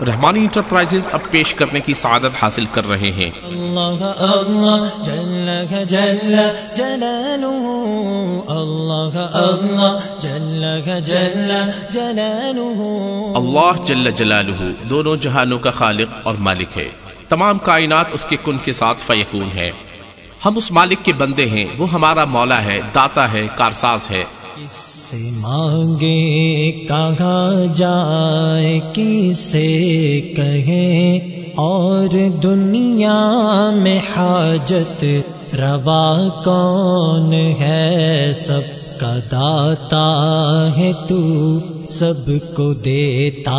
رحمانی enterprises اب پیش کرنے کی سعادت حاصل کر رہے ہیں۔ اللہ اللہ جل جل جلالہ اللہ اللہ جل جل جلالہ اللہ جل جلالہ دونوں جہانوں کا خالق اور مالک ہے۔ تمام کائنات اس کے کن کے ساتھ فیکون ہے ہم اس مالک کے بندے ہیں وہ ہمارا مولا ہے داتا ہے کارساز ہے۔ کس سے مانگے؟ کہاں جائے؟ کسے سے اور دنیا میں حاجت روا کون ہے سب کا داتا ہے تو سب کو دیتا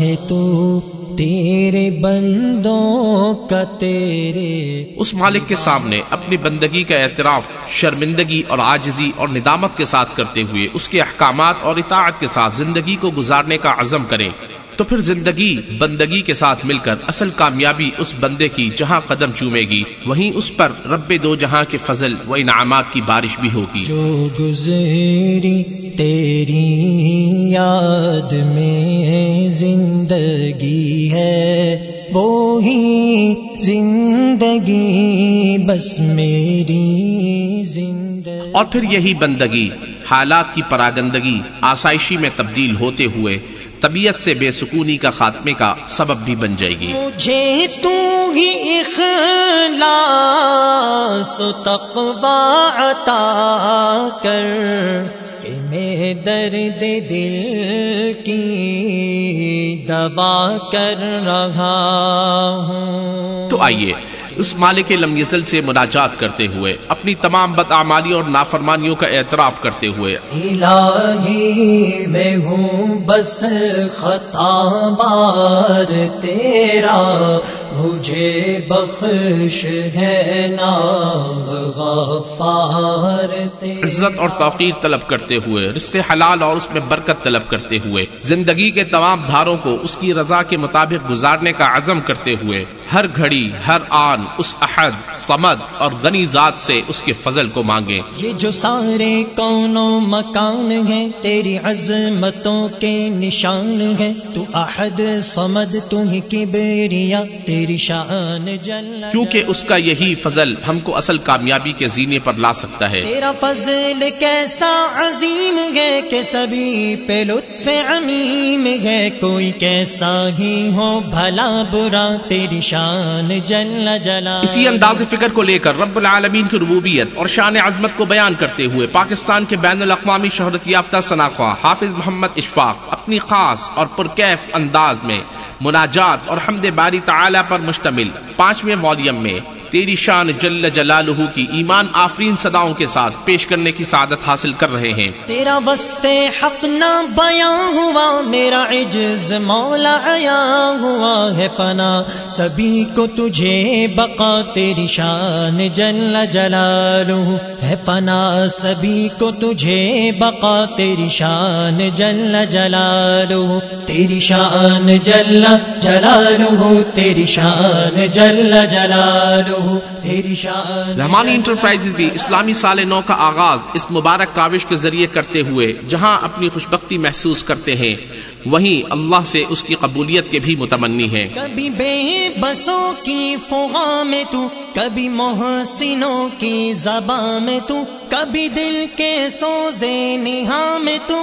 ہے تو تیرے بندوں کا تیرے اس مالک کے سامنے اپنی بندگی کا اعتراف، شرمندگی اور آجزی اور ندامت کے ساتھ کرتے ہوئے اس کے احکامات اور اطاعت کے ساتھ زندگی کو گزارنے کا عزم کریں۔ تو پھر زندگی بندگی کے ساتھ مل کر اصل کامیابی اس بندے کی جہاں قدم چومے گی وہیں اس پر رب دو جہاں کے فضل و انعامات کی بارش بھی ہوگی۔ جو گزری تیری یاد میں زندگی ہے وہی زندگی بس میری زندگی۔ اور پھر یہی بندگی حالات کی پراگندگی آسائشی میں تبدیل ہوتے ہوئے طبیعت سے بے سکونی کا خاتمے کا سبب بھی بن جائے گی۔ مجھے تو ہی اخلاص و تقوی عطا کر کہ میں درد دل کی دبا کر رہا ہوں۔ تو آئیے اس مالک لم یزل سے مناجات کرتے ہوئے اپنی تمام بدعمالی اور نافرمانیوں کا اعتراف کرتے ہوئے۔ الہی میں ہوں بس خطا بار تیرا مجھے بخش ہے نام غفار تیرا۔ عزت اور توقیر طلب کرتے ہوئے رزق حلال اور اس میں برکت طلب کرتے ہوئے زندگی کے تمام دھاروں کو اس کی رضا کے مطابق گزارنے کا عزم کرتے ہوئے۔ ہر گھڑی ہر آن اس احد سمد اور غنی ذات سے اس کے فضل کو مانگیں یہ جو سارے کونوں مکان ہیں تیری عظمتوں کے نشان ہیں۔ تو احد سمد تو ہی کبریا تیری شان جل۔ کیونکہ اس کا یہی فضل ہم کو اصل کامیابی کے زینے پر لا سکتا ہے۔ تیرا فضل کیسا عظیم ہے کہ سبھی پہ لطف عمیم ہے۔ کوئی کیسا ہی ہو بھلا برا تیری شان جل جلا اسی انداز فکر کو لے کر رب العالمین کی ربوبیت اور شان عظمت کو بیان کرتے ہوئے پاکستان کے بین الاقوامی شہرت یافتہ شناخواہ حافظ محمد اشفاق اپنی خاص اور پرکیف انداز میں مناجات اور حمد باری تعالی پر مشتمل پانچویں والیم میں تیری شان جل جلالہ کی ایمان آفرین صداؤں کے ساتھ پیش کرنے کی سعادت حاصل کر رہے ہیں۔ تیرا وسط حق نہ بیاں ہوا، میرا عجز مولا عیا ہوا ہے فنا سبھی کو تجھے بقا، تیری شان جل جلالہ ہے فنا سبھی کو تجھے بقا، تیری شان جل جلالہ تیری شان جل جلالہ تیری شان جل جلالہ تیری شان رحمانی انٹرپرائز بھی اسلامی سال نو کا آغاز اس مبارک کاوش کے ذریعے کرتے ہوئے جہاں اپنی خوشبختی محسوس کرتے ہیں وہیں اللہ سے اس کی قبولیت کے بھی متمنی ہیں۔ کبھی بے بسوں کی فغا میں تو کبھی محسنوں کی زباں میں تو کبھی دل کے سوزے نہا میں تو۔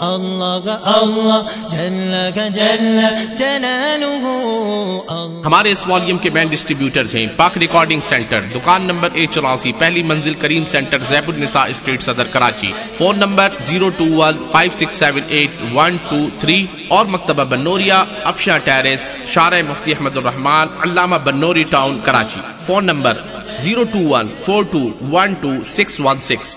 اللہ اللہ، جل جل، جلالہ ہمارے اس والیم کے مین ڈسٹریبیوٹرز ہیں پاک ریکارڈنگ سینٹر دکان نمبر اے چوراسی، پہلی منزل Karim centre Zeb un Nisa street Saddar Karachi. Phone number zero two one five six seven eight one two three اور مکتبہ بنوریا افشا ٹیرس، شارع Mufti Ahmad Ur Rahman Allama Banuri town, Karachi. Phone number zero two one four two one two six one six